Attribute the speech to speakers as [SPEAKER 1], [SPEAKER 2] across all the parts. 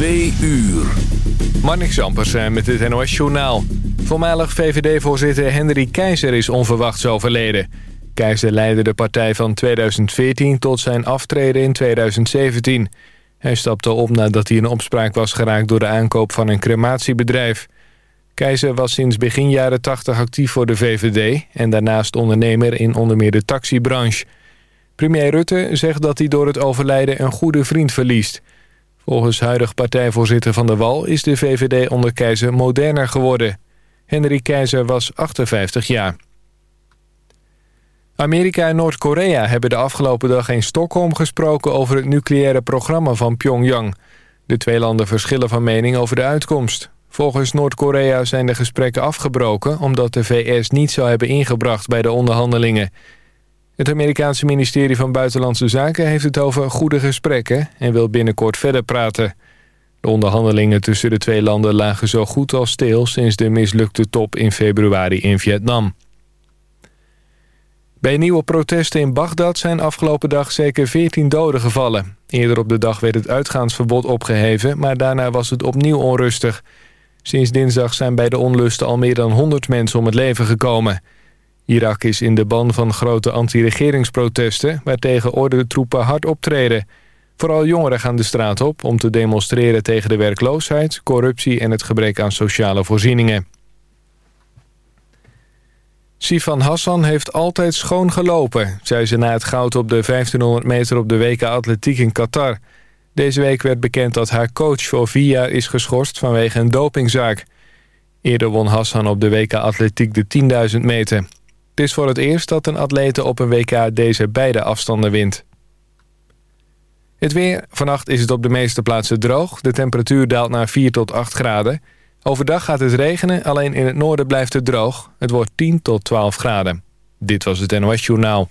[SPEAKER 1] Twee uur.
[SPEAKER 2] Marnix Ampersen met het NOS Journaal. Voormalig VVD-voorzitter Henry Keizer is onverwachts overleden. Keizer leidde de partij van 2014 tot zijn aftreden in 2017. Hij stapte op nadat hij in opspraak was geraakt... door de aankoop van een crematiebedrijf. Keizer was sinds begin jaren 80 actief voor de VVD... en daarnaast ondernemer in onder meer de taxibranche. Premier Rutte zegt dat hij door het overlijden een goede vriend verliest... Volgens huidig partijvoorzitter Van der Wal is de VVD onder Keizer moderner geworden. Henry Keizer was 58 jaar. Amerika en Noord-Korea hebben de afgelopen dag in Stockholm gesproken over het nucleaire programma van Pyongyang. De twee landen verschillen van mening over de uitkomst. Volgens Noord-Korea zijn de gesprekken afgebroken omdat de VS niet zou hebben ingebracht bij de onderhandelingen. Het Amerikaanse ministerie van Buitenlandse Zaken heeft het over goede gesprekken en wil binnenkort verder praten. De onderhandelingen tussen de twee landen lagen zo goed als stil sinds de mislukte top in februari in Vietnam. Bij nieuwe protesten in Bagdad zijn afgelopen dag zeker 14 doden gevallen. Eerder op de dag werd het uitgaansverbod opgeheven, maar daarna was het opnieuw onrustig. Sinds dinsdag zijn bij de onlusten al meer dan 100 mensen om het leven gekomen. Irak is in de ban van grote anti-regeringsprotesten... waartegen ordentroepen hard optreden. Vooral jongeren gaan de straat op om te demonstreren tegen de werkloosheid... corruptie en het gebrek aan sociale voorzieningen. Sifan Hassan heeft altijd schoon gelopen... zei ze na het goud op de 1500 meter op de WK Atletiek in Qatar. Deze week werd bekend dat haar coach voor vier jaar is geschorst... vanwege een dopingzaak. Eerder won Hassan op de WK Atletiek de 10.000 meter. Het is voor het eerst dat een atlete op een WK deze beide afstanden wint. Het weer. Vannacht is het op de meeste plaatsen droog. De temperatuur daalt naar 4 tot 8 graden. Overdag gaat het regenen, alleen in het noorden blijft het droog. Het wordt 10 tot 12 graden. Dit was het NOS Journaal.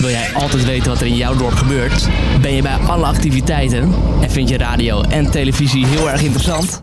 [SPEAKER 3] Wil jij altijd weten wat er in jouw dorp gebeurt? Ben je bij alle activiteiten? En vind je radio en televisie heel erg interessant?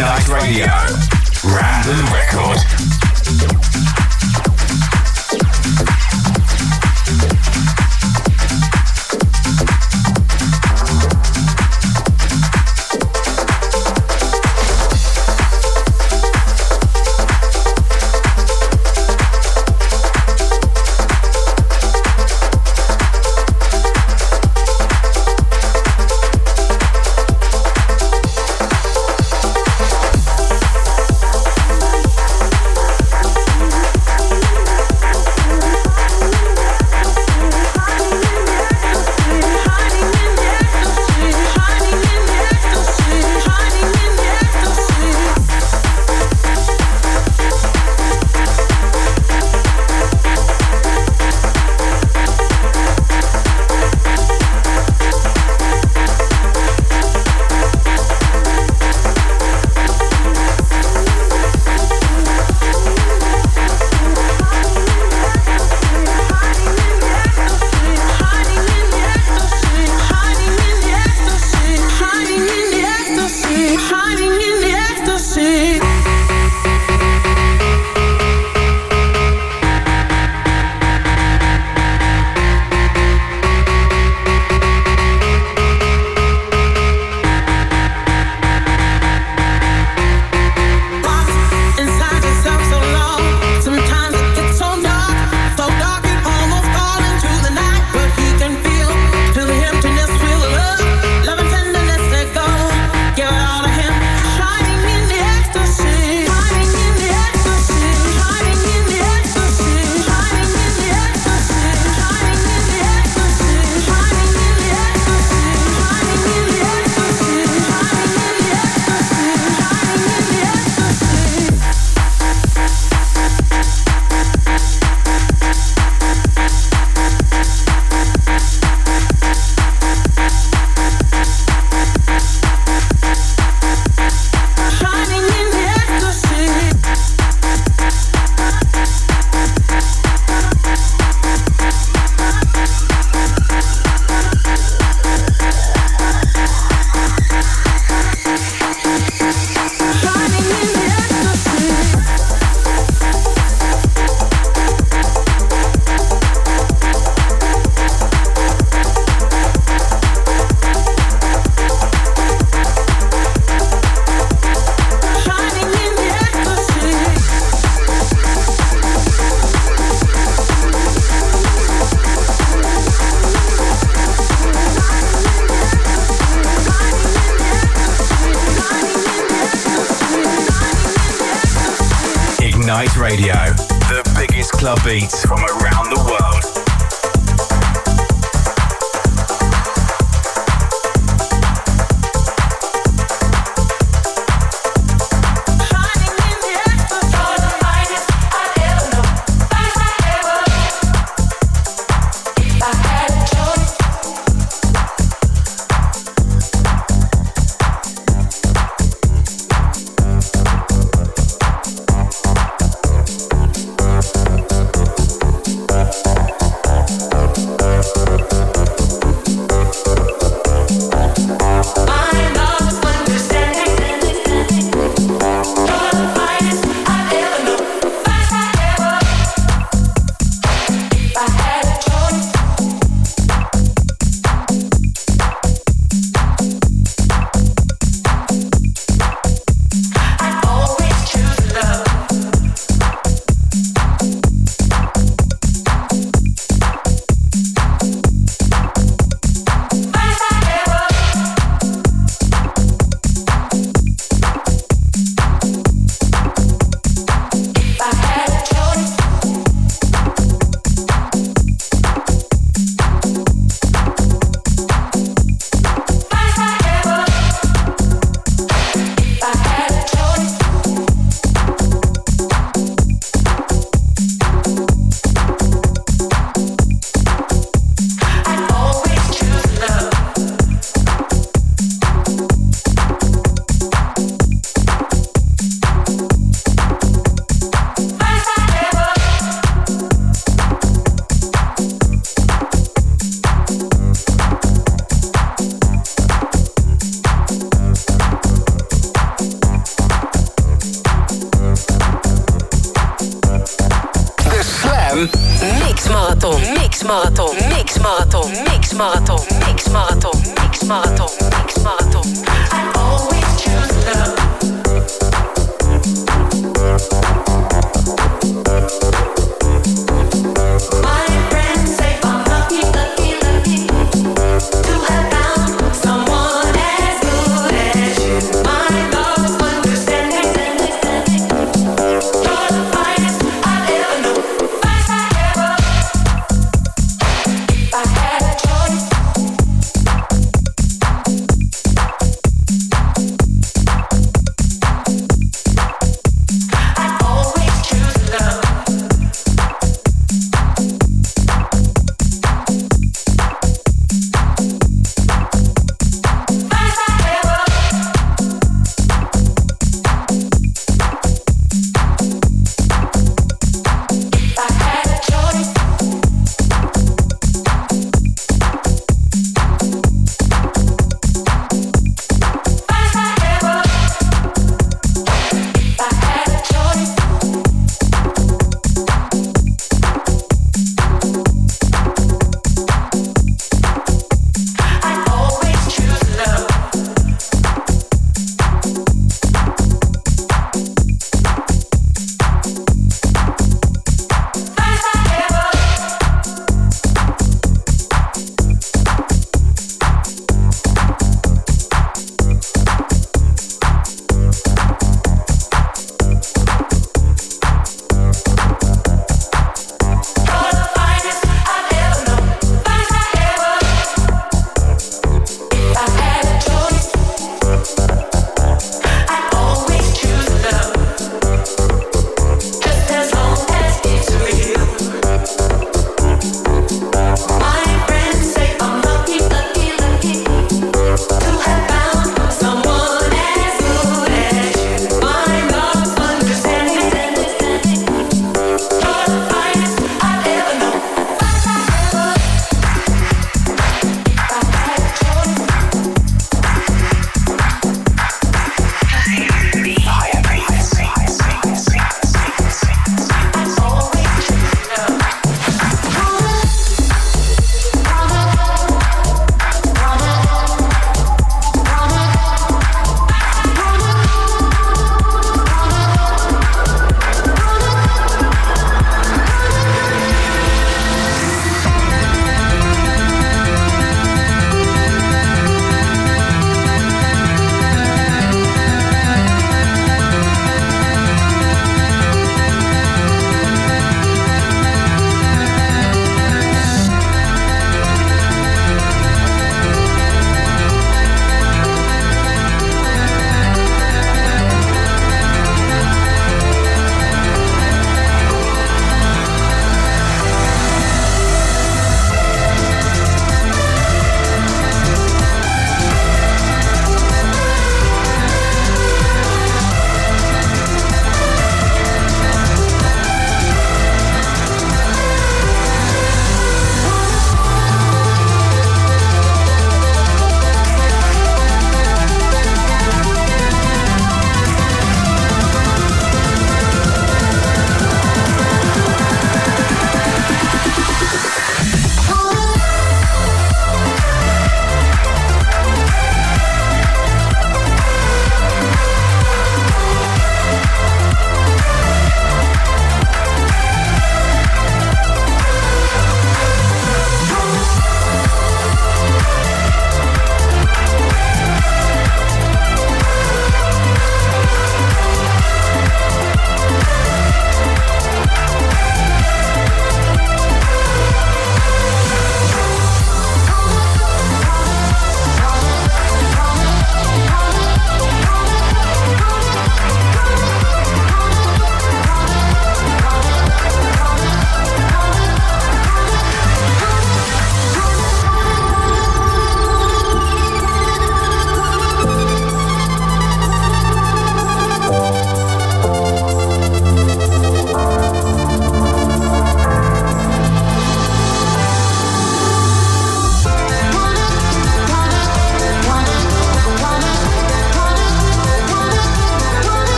[SPEAKER 4] Night Radio. Random
[SPEAKER 5] Record.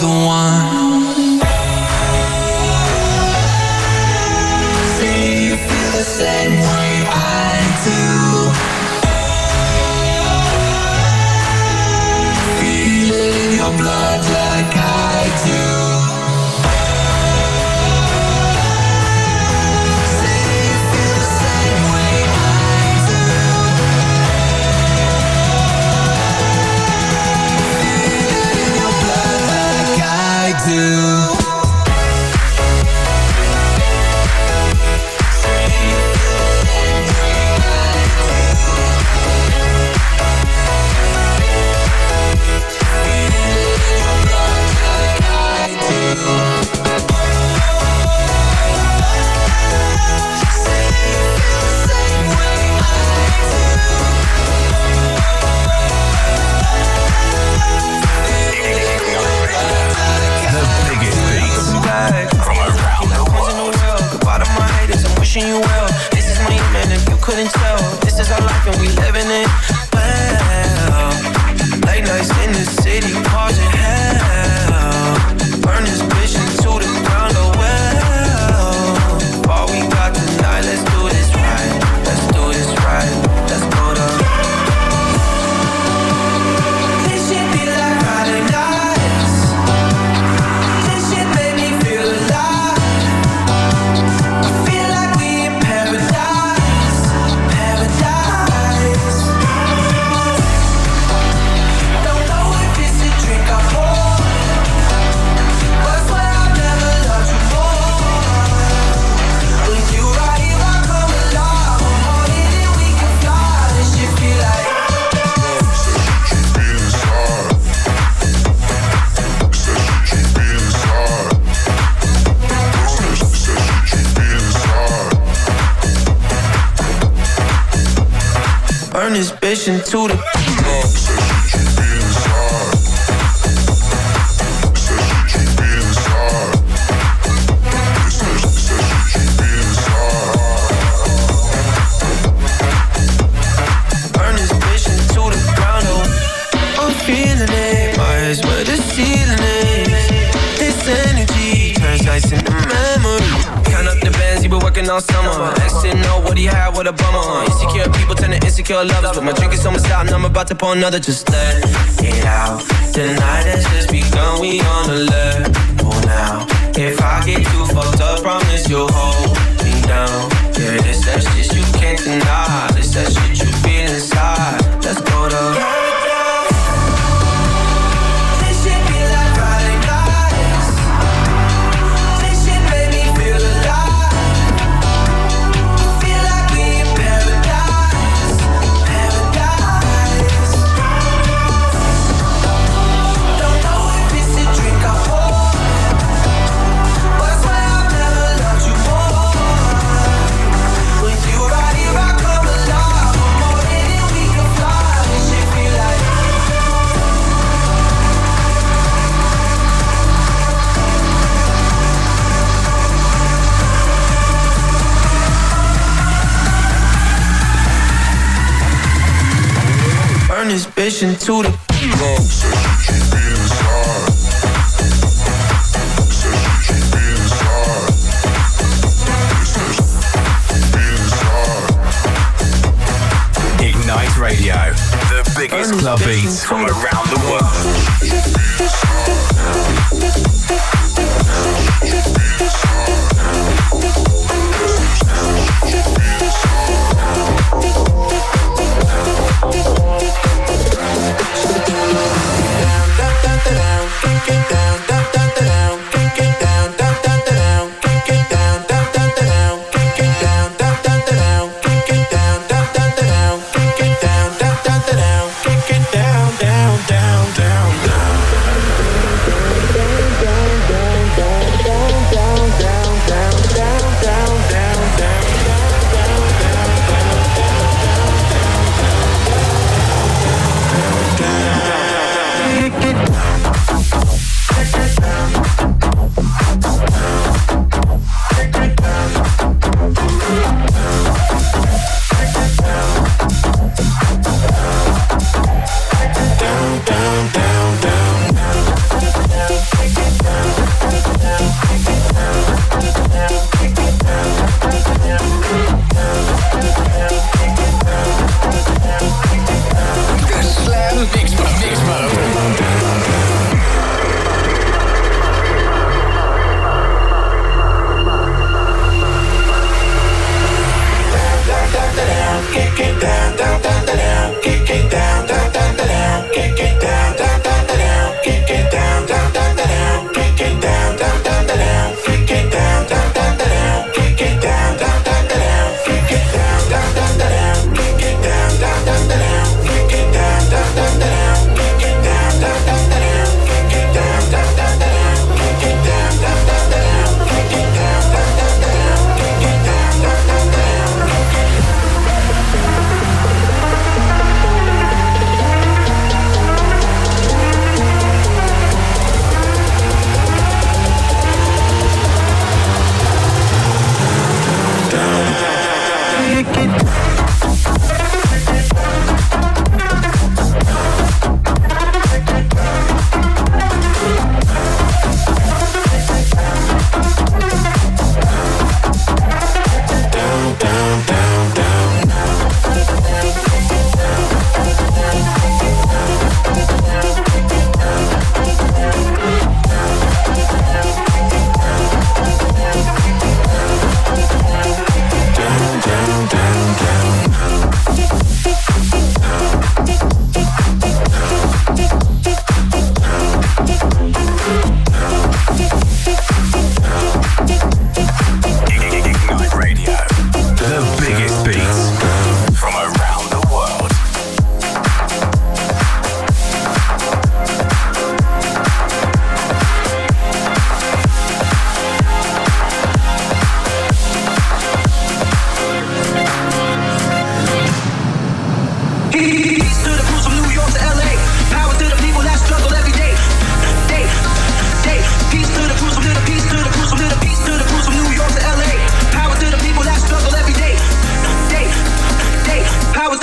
[SPEAKER 5] the
[SPEAKER 6] one
[SPEAKER 1] to the put a bummer on. Insecure people turn to insecure lovers. But my drink is almost out and I'm about to pour another. Just let it out. Tonight has just begun, we on alert. level now. If I get too fucked up, promise you'll hold me down. Yeah, this that shit you can't deny. This that shit you feel inside. Let's go to turn this bitch into the
[SPEAKER 7] Ignite Radio, the biggest club beats from around the world.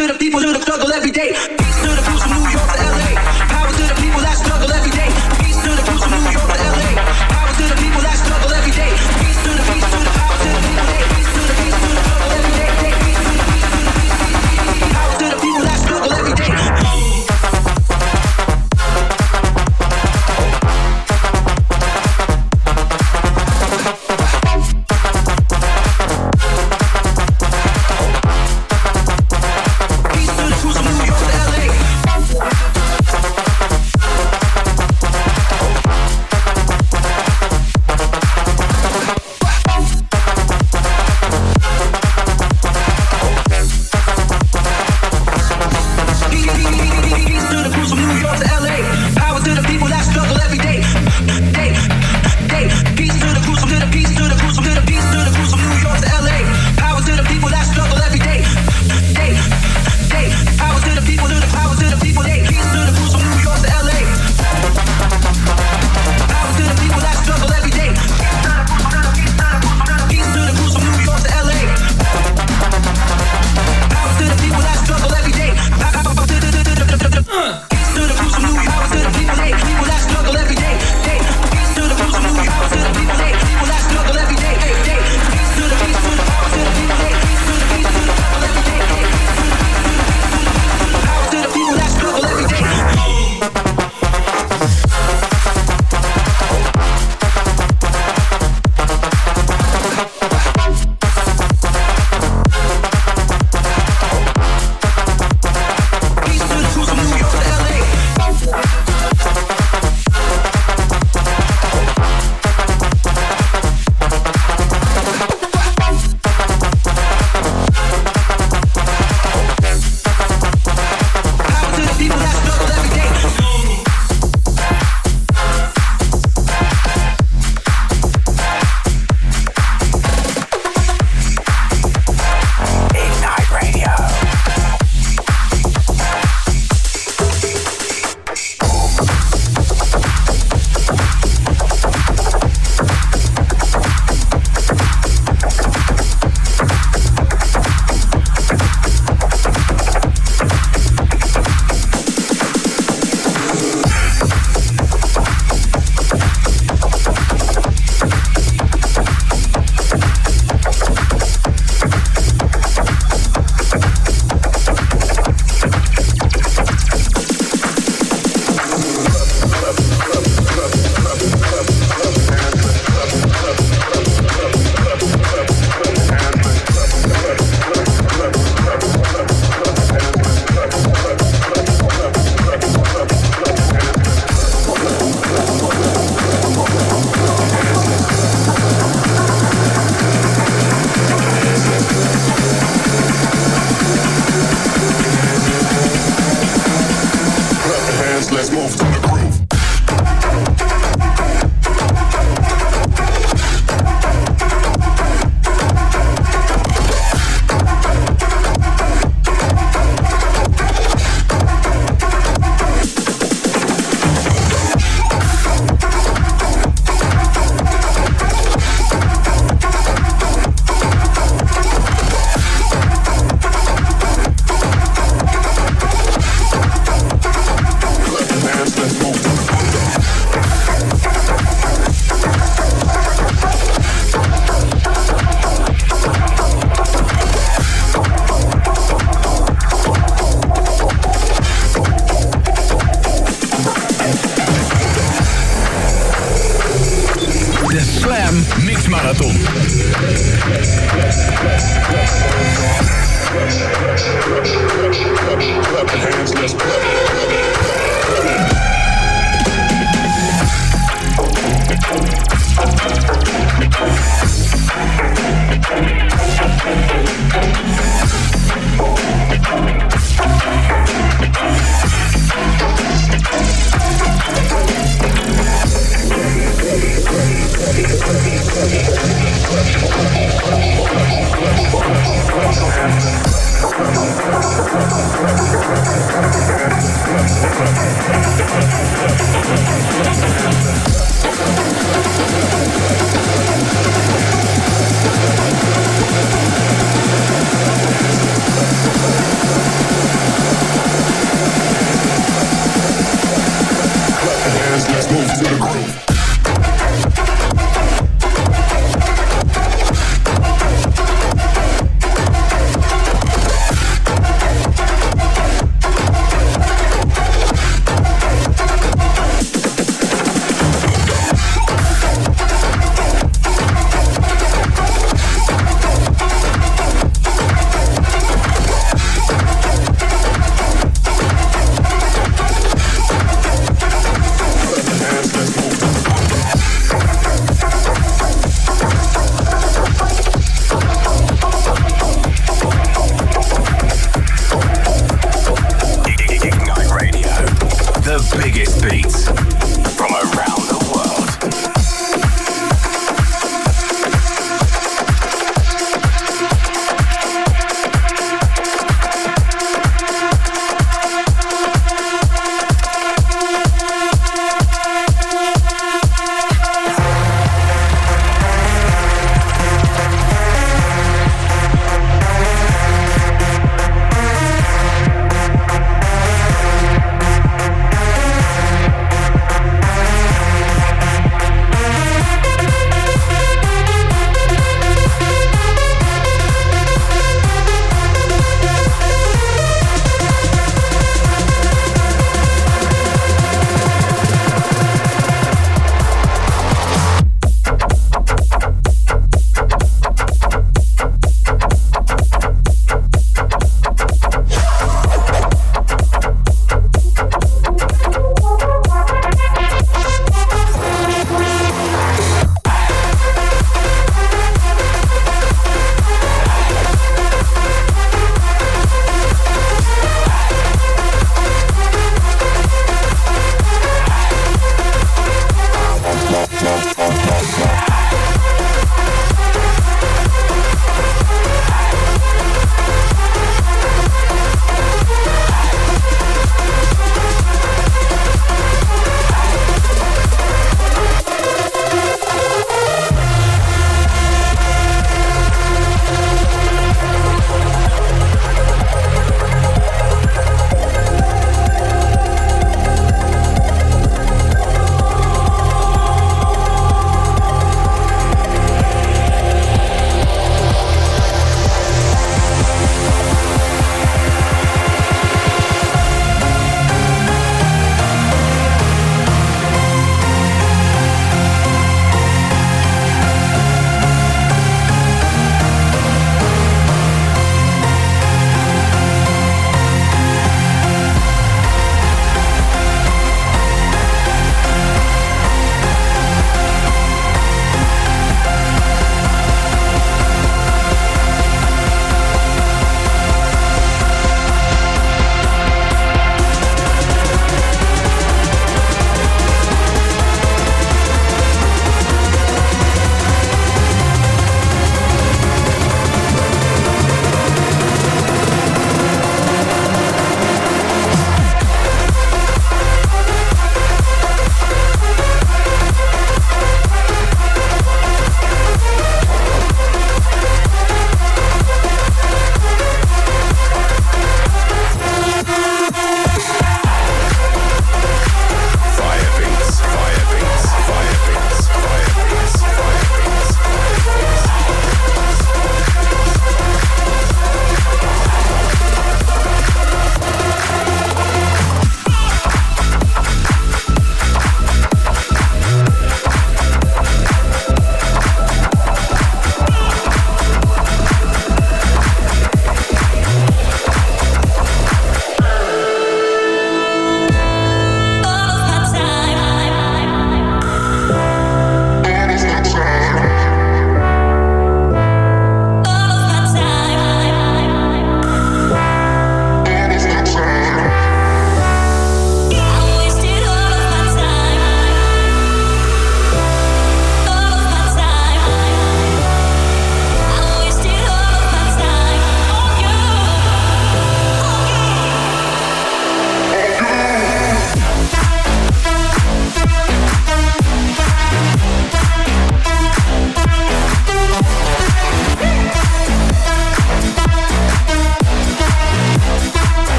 [SPEAKER 6] to the people do the struggle every day.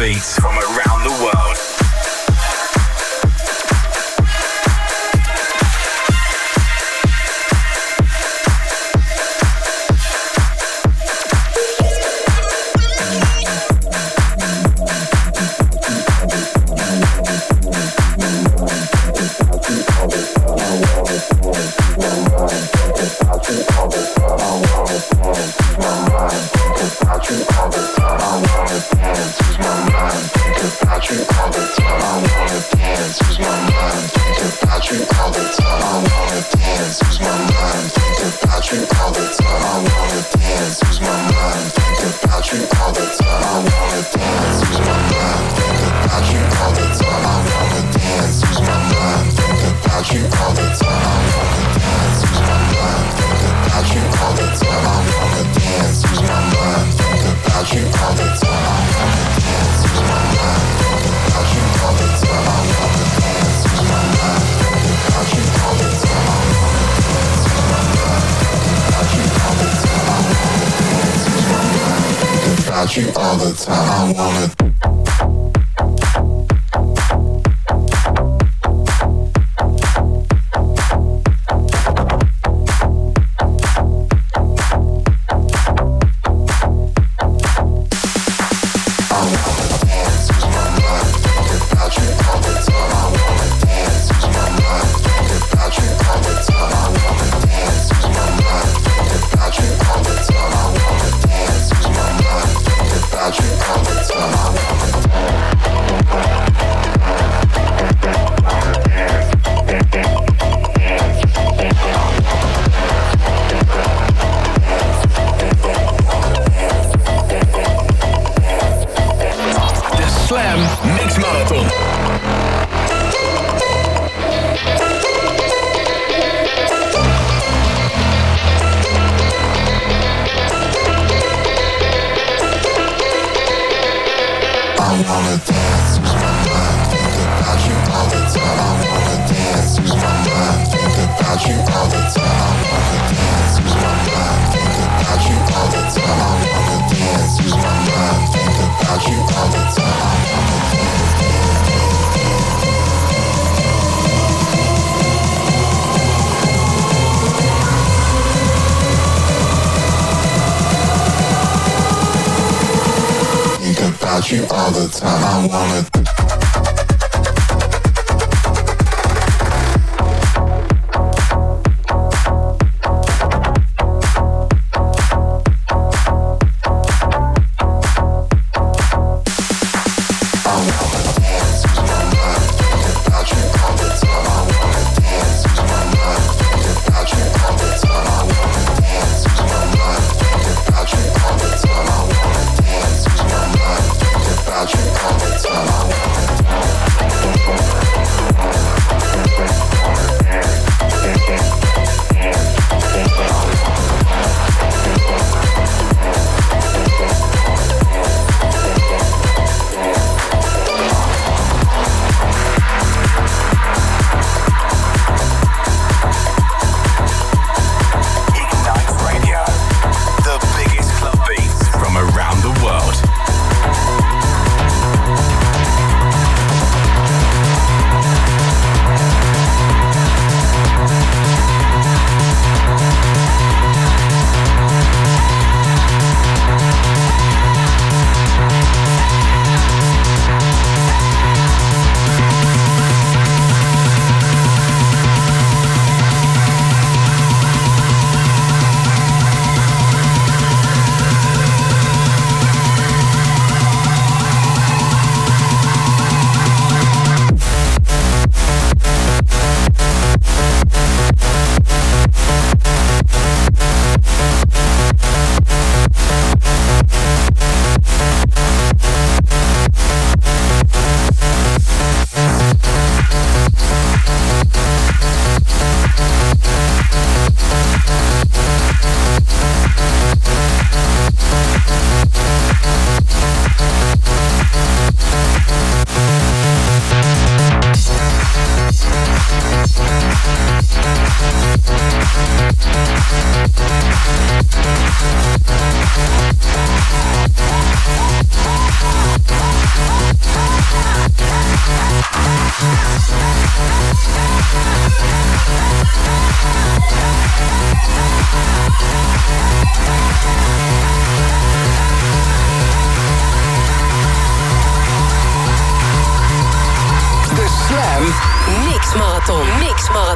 [SPEAKER 8] Beats
[SPEAKER 9] wanna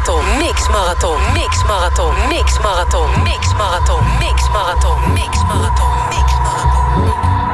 [SPEAKER 9] Marathon. Mix Marathon. Mix Marathon. Mix Marathon. Mix Marathon. Mix Marathon. Mix Marathon. Mix Marathon.